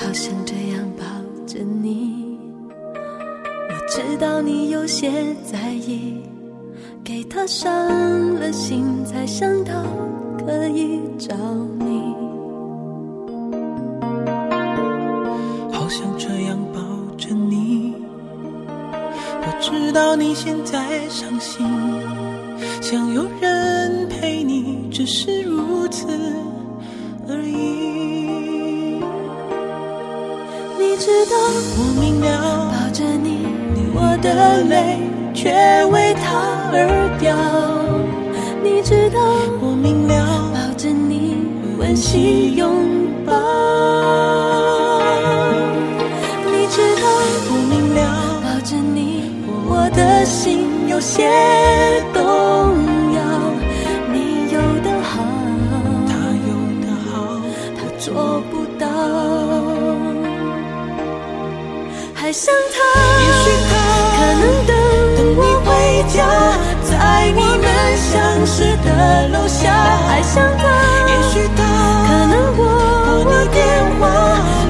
好想这样抱着你。我知道你有些在意给他伤了心才想到可以找你。好想这样抱着你我知道你现在伤心想有人陪你只是如此。知道，我明了，抱着你，我的泪却为他而掉。你知道，我明了，抱着你，温馨拥抱。你知道，我明了，抱着你，我的心有些动摇。你有的好，他有的好，他做不到。还想他，也许他可能等我回家，在我们相识的楼下。还想他，也许他可他能拨我电话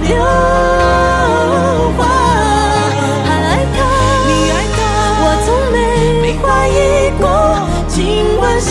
留话。还爱他，你爱他，我从没怀疑过，尽管心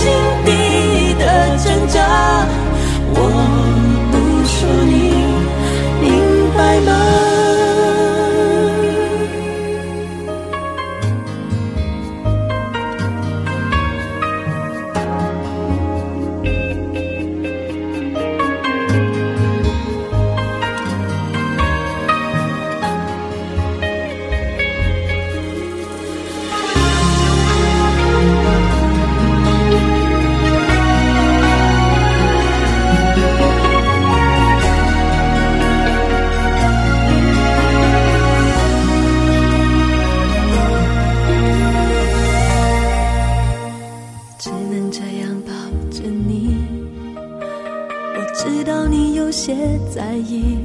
知道你有些在意，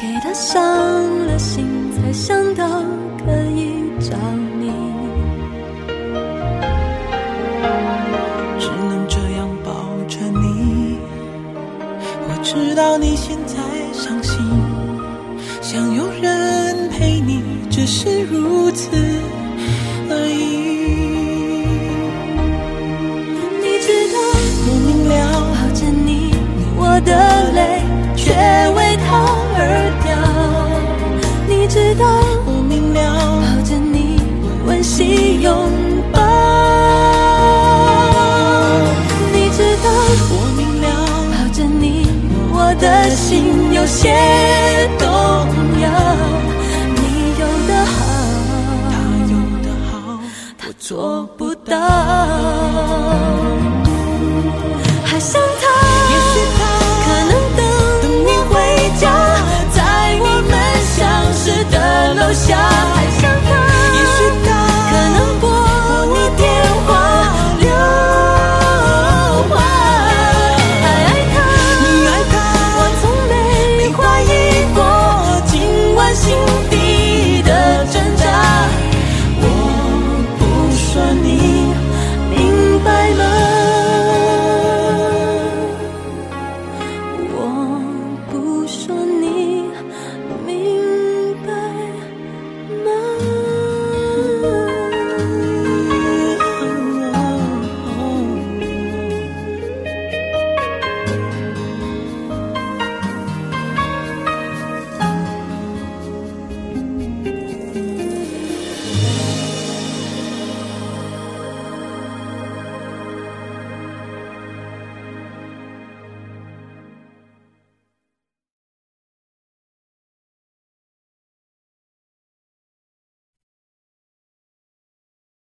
给他伤了心，才想到可以找你。只能这样抱着你。我知道你现在伤心，想有人陪你，只是如此而已。我的泪却为他而掉。你知道，我明了，抱着你，温馨拥抱。你知道，我明了，抱着你，我的心有些动摇。你有的好，他有的好，他做不到。还想